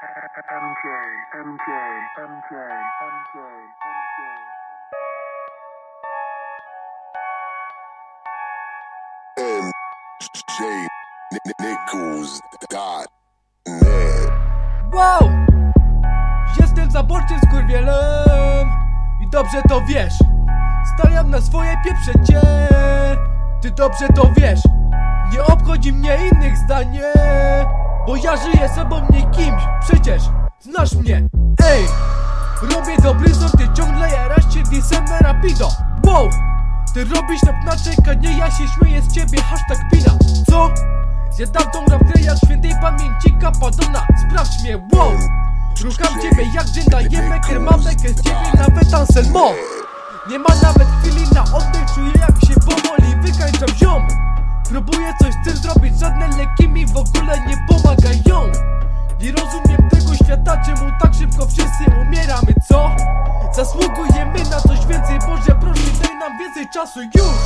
MJ, MJ, MJ, MJ, MJ. MJ Nichols. Wow! Jestem zaborczym skurwielem I dobrze to wiesz Stawiam na swoje pieprze cię Ty dobrze to wiesz Nie obchodzi mnie innych zdanie Bo ja żyję sobą nie kimś Przecież znasz mnie Ej! Robię dobry sort, ty ciągle jarasz się disem na rapido Wow! Ty robisz rap na czekanie, ja się śmieję z ciebie Hashtag pina Co? Zjadam tą rapkę jak świętej pamięci kapadona Sprawdź mnie, wow! Rucham ciebie jak dżenda, jebę kermabekę z ciebie nawet Anselmo Nie ma nawet chwili na oddech, czuję jak się powoli wykańczam ziom Próbuję coś z tym zrobić, żadne leki mi w ogóle nie Zasługujemy na coś więcej, Boże proszę daj nam więcej czasu. Już